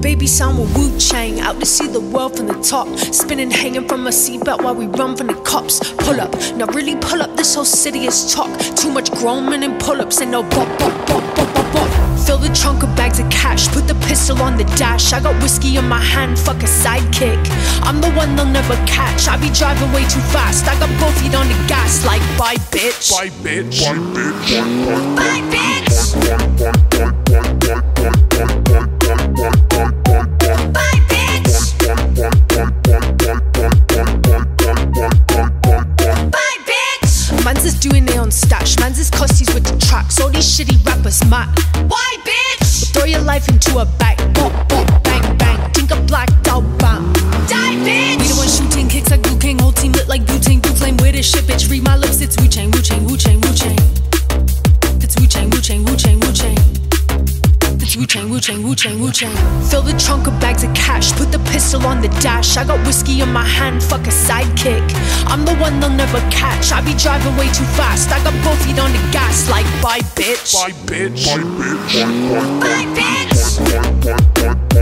baby sound with Wu Chang. Out to see the world from the top. Spinning, hanging from a seatbelt while we run from the cops. Pull up, now really pull up. This whole city is talk. Too much grown men and pull ups and no bop, bop, bop, bop, bop, bop. Fill the trunk of bags of cash. Put the pistol on the dash. I got whiskey in my hand, fuck a sidekick. I'm the one they'll never catch. I be driving way too fast. I got both feet on the gas, like bye, bitch. Bye, bitch. Bye, bitch. Bye, bitch. Mans is doing their own stash. Mans is cussies with the tracks. All these shitty rappers mad. Why, bitch? Throw your life into a bag. Bop, bop, bang, bang. Think a blacked out bam. Die, bitch. We the one shooting kicks like Liu Kang. Whole team lit like butane. Blue flame with this shit, bitch. Read my lips. It's Wu Chang, Wu Chang, Wu Chang, Wu Chang. It's Wu Chang, Wu Chang, Wu Chang, Wu Chang. It's Wu Chang, Wu Chang, Wu Chang, Wu Chang. Fill the trunk of bags of cash, put the pistol on the dash. I got whiskey in my hand, fuck a sidekick. I'm the one they'll never catch. I be driving way too fast. I got both feet on the gas, like bye, bitch. Bye, bitch. Bye, bitch. Bye, bitch. Bye, bitch. Bye, bitch.